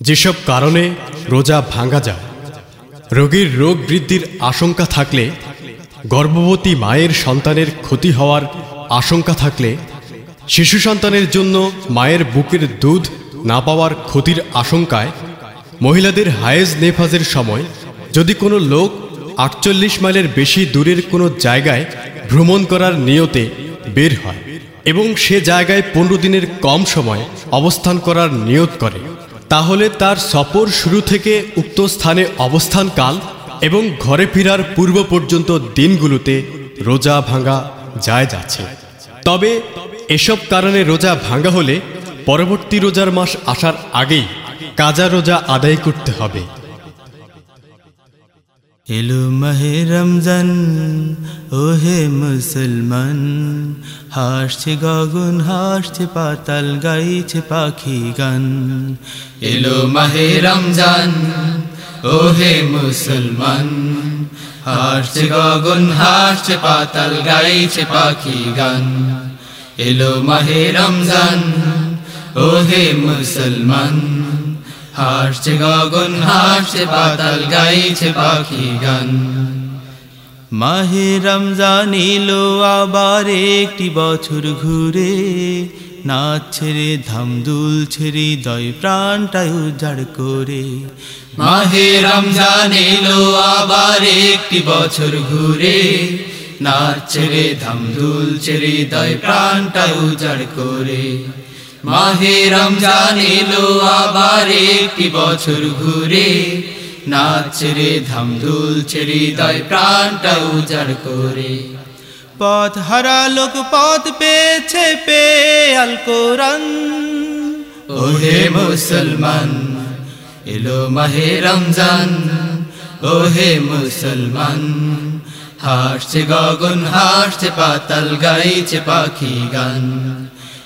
যেসব কারণে রোজা ভাঙ্গা যায়, রোগীর রোগ বৃদ্ধির আশঙ্কা থাকলে, গর্ভবতী মায়ের সন্তানের ক্ষতি হওয়ার আশঙ্কা থাকলে, শিশু সন্তানের জন্য মায়ের বুকের দুধ না পাওয়ার ক্ষতির আশঙ্কায় মহিলাদের হায়েজ নেফাজের সময় যদি কোনো লোক আটচল্লিশ মাইলের বেশি দূরের কোনো জায়গায় ভ্রমণ করার নিয়তে বের হয় এবং সে জায়গায় পনেরো দিনের কম সময় অবস্থান করার নিয়ত করে তাহলে তার সফর শুরু থেকে উক্ত স্থানে অবস্থানকাল এবং ঘরে ফেরার পূর্ব পর্যন্ত দিনগুলোতে রোজা ভাঙা যায় যাচ্ছে। তবে এসব কারণে রোজা ভাঙা হলে পরবর্তী রোজার মাস আসার আগেই কাজা রোজা আদায় করতে হবে। এলো মাহে রমজান, ওহে মুসলমান। হাসছে গগন, হাসছে পাতাল, গাইছে পাখি গান। এলো মাহে রমজান, ওহে মুসলমান। হাসছে গগন, হাসছে পাতাল, গাইছে পাখি গান। এলো মাহে রমজান, ওহে মুসলমান। হাসছে গগন, হাসছে পাতাল, গাইছে পাখি গান। মাহে রমজান এলো, আবার একটি বছর ঘুরে নাচ ছেড়ে ধামদুল ছেড়ে দয় প্রাণটাই উজাড় করে। মাহে রমজান এলো, আবার একটি বছর ঘুরে নাচ ছেড়ে ধামধুল ছেড়ে দয় প্রাণটা উজাড় করে। মাহে রমজান এলো আবার একটি বছর ঘুরে নাচ ছেড়ে ধামধুল ছেড়ে দয় প্রাণটা উজাড় করে। পথ হারা লোক পথ পেয়েছে পে আল কোরআন। ওহে মুসলমান, এলো মাহে রমজান, ওহে মুসলমান। হাসছে গগন, হাসছে পাতাল, গাইছে পাখি গান।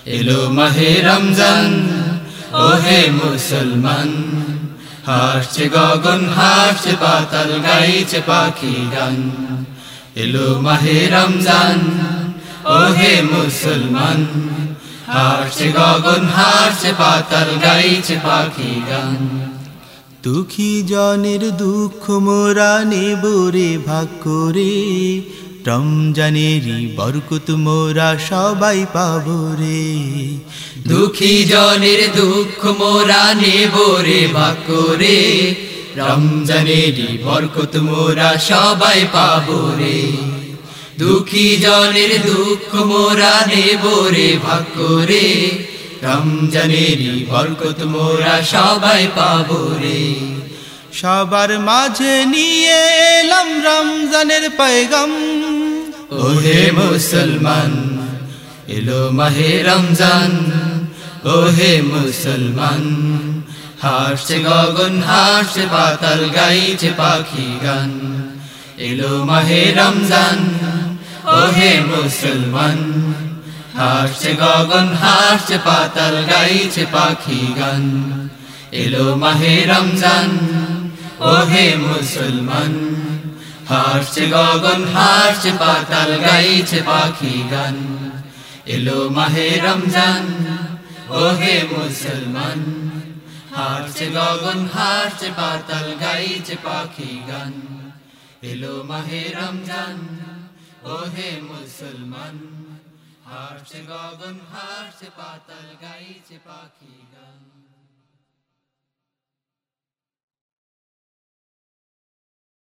এলো মাহে রমজান, ওহে মুসলমান। হাসছে গগন, হাসছে পাতাল, গাইছে পাখি গান। এলো মাহে রমজান, ওহে মুসলমান। হাসছে গগন, হাসছে পাতাল, গাইছে পাখি গান। দুঃখী জনের দুঃখ মোরা নেবরে ভাগ করে রমজানেরই বরকত মোরা সবাই পাবো রে। দুঃখী জনের দুঃখ মোরা নেব রে ভাগ করে রমজানেরই বরকত মোরা সবাই পাবো রে। দুঃখী জনের দুঃখ মোরা নেব রে ভাগ করে রমজানেরই বরকত মোরা সবাই পাবো রে। সবার মাঝে নিয়ে এলাম রমজানের পয়গম। ওহে মুসলমান, এলো মাহে রমজান। ওহে মুসলমান, হাসছে গগন, হাসছে পাতাল, গাইছে পাখি গান। এলো মাহে রমজান, ওহে মুসলমান, হাসছে গগন, হাসছে পাতাল, গাইছে পাখি গান। এলো মাহে রমজান, ওহে মুসলমান হাসছে গগন, হাসছে পাতাল, গাইছে পাখি গান। এলো মাহে রমজান, ওহে মুসলমান। হাসছে গগন, হাসছে পাতাল, গাইছে পাখি গান। এলো মাহে রমজান, ওহে মুসলমান। হাসছে গগন, হাসছে পাতাল, গাইছে পাখি